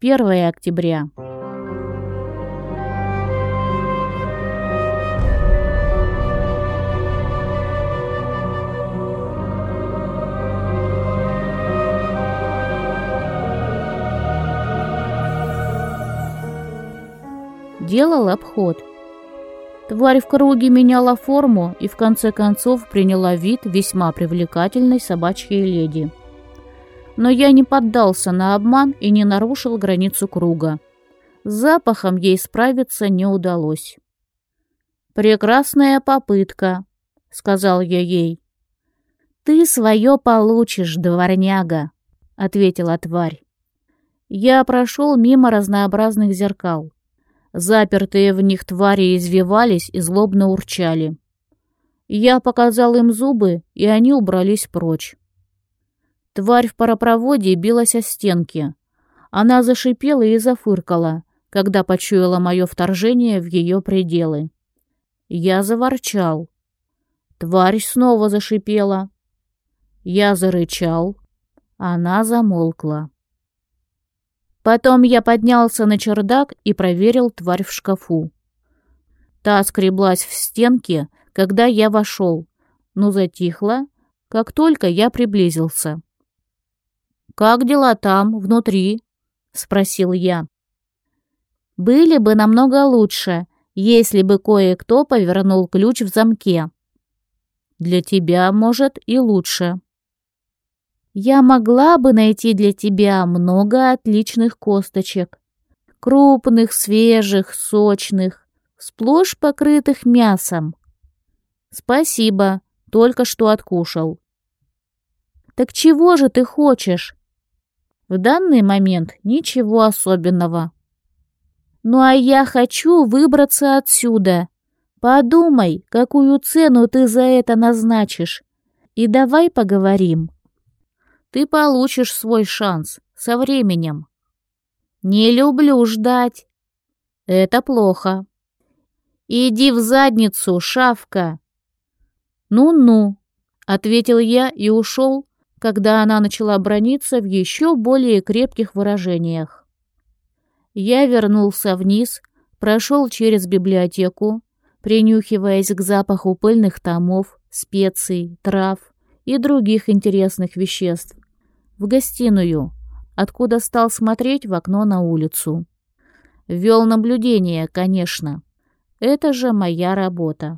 1 октября. Делал обход. Тварь в круге меняла форму и в конце концов приняла вид весьма привлекательной собачьей леди но я не поддался на обман и не нарушил границу круга. С запахом ей справиться не удалось. «Прекрасная попытка», — сказал я ей. «Ты свое получишь, дворняга», — ответила тварь. Я прошел мимо разнообразных зеркал. Запертые в них твари извивались и злобно урчали. Я показал им зубы, и они убрались прочь. Тварь в паропроводе билась о стенки. Она зашипела и зафыркала, когда почуяла мое вторжение в ее пределы. Я заворчал. Тварь снова зашипела. Я зарычал. Она замолкла. Потом я поднялся на чердак и проверил тварь в шкафу. Та скреблась в стенке, когда я вошел, но затихла, как только я приблизился. «Как дела там, внутри?» — спросил я. «Были бы намного лучше, если бы кое-кто повернул ключ в замке». «Для тебя, может, и лучше». «Я могла бы найти для тебя много отличных косточек. Крупных, свежих, сочных, сплошь покрытых мясом». «Спасибо, только что откушал». «Так чего же ты хочешь?» В данный момент ничего особенного. Ну а я хочу выбраться отсюда. Подумай, какую цену ты за это назначишь. И давай поговорим. Ты получишь свой шанс со временем. Не люблю ждать. Это плохо. Иди в задницу, шавка. Ну-ну, ответил я и ушел, когда она начала брониться в еще более крепких выражениях. Я вернулся вниз, прошел через библиотеку, принюхиваясь к запаху пыльных томов, специй, трав и других интересных веществ, в гостиную, откуда стал смотреть в окно на улицу. Вел наблюдение, конечно. Это же моя работа.